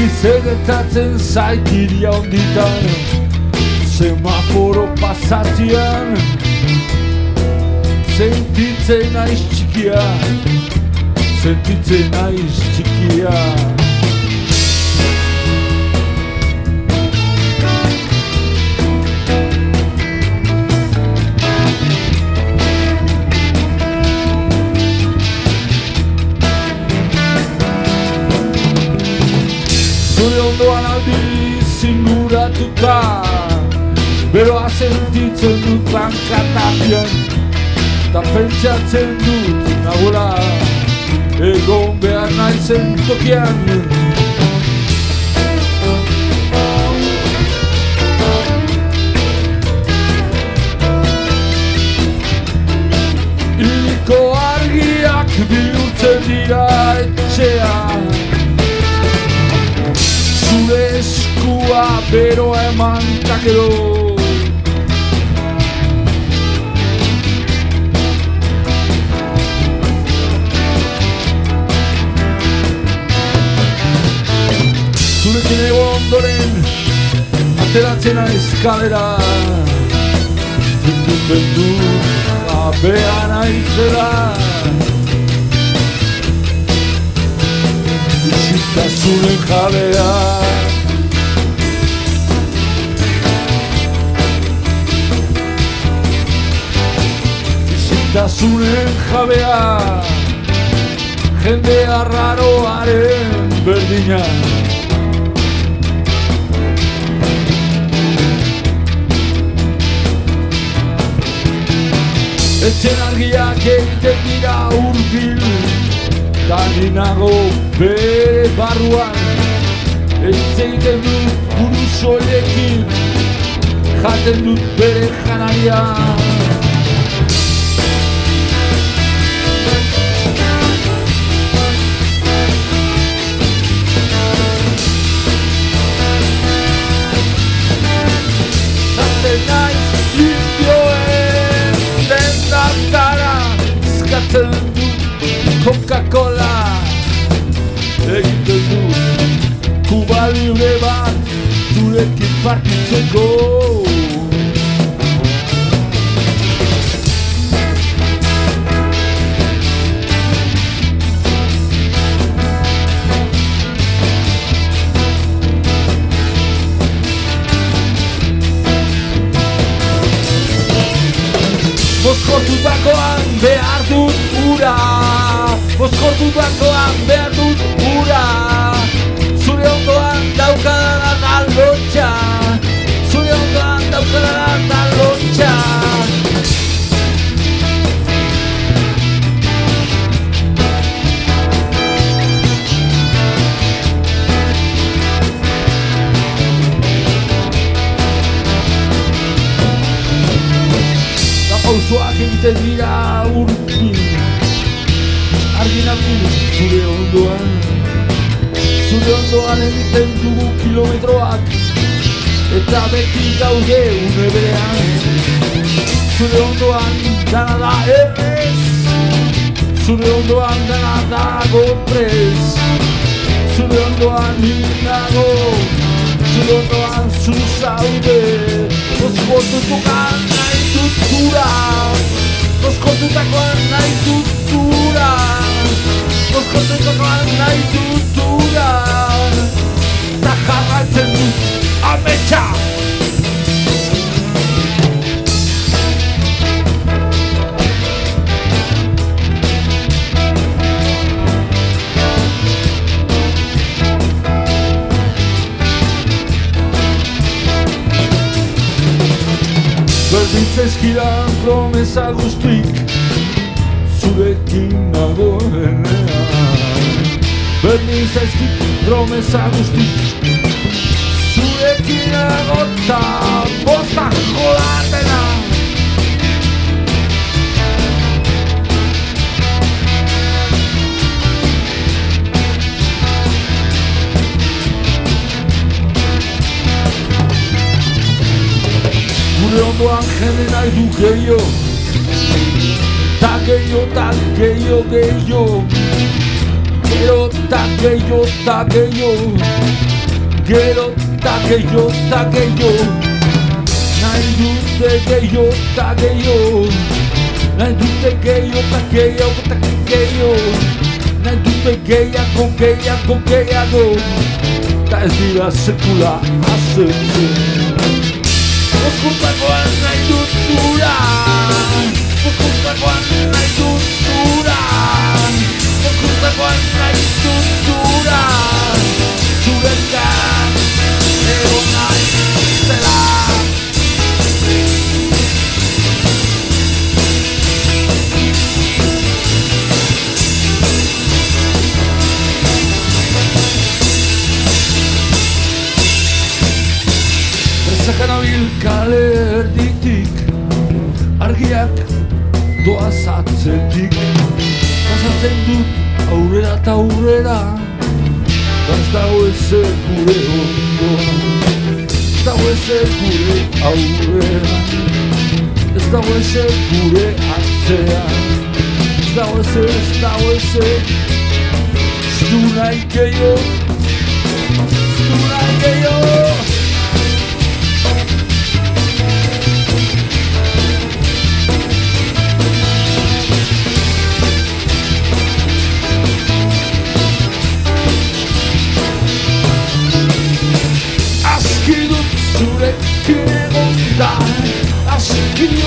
daki zegetatzen zaitiria onditan Semaforo pasatzean Sentitzen naiz txikia Sentitzen naiz txikia Zure ondoan aldi zinguratuta Beroa sentitzen dut bankatapian Ta pentsatzen dut nagoela Egon behar naizen tokian takero Zurekin ego ondoren Ateratzen naiz kalera. Zintuten du Abea naizela Isiltasunen jabea Isiltasunen jabea Jende arraroaren berdina. Etxen argiak egiten dira urbil Tani nago bere barruan. Ez egiten dut buru soilekin Jaten dut bere janaria Zurekin partitzeko Moskortutakoan behar dut ura. Moskortutakoan behar egiten dira urpin Argin argin zure ondoan. Zure ondoan egiten dugu kilometroak. Eta beti gaude une berean. Zure ondoan dana da ez Zure ondoan dana dago prez. Zure ondoan nago Zure ondoan zu zaude. Mozkortutukan nahi dut ura Mozkortutakoan nahi dut ura Mozkortutakoan nahi dut ura zaizkidan promesa guztik Zurekin nagoenean Berdin zaizkit promesa guztik Zurekin agota Bosta jolatena Gure ondoan jende nahi du gehiago Ta gehiago, ta gehiago, gehiago Gero ta gehiago, ta gehiago gero eta gehiago eta gehiago Nahi dute gehiago eta gehiago Nahi dute gehiago eta gehiago eta gehiago Nahi dute gehiago, gehiago, gehiago Ta ez dira sekula azentzen Boskurtakoan nahi dut dura Boskurtakoan nahi dut dura Boskurtakoan nahi dut dura Zuretan Ezak anabil kale erditik Argiak doaz atzetik Pasatzen dut aurrera eta aurrera Da ez dago ezer gure ondoan Ez dago ezer gure aurrera Ez dago ezer gure atzean Ez dago ezer, ez dago ezer Ez du nahi gehiago Ez du nahi gehiago You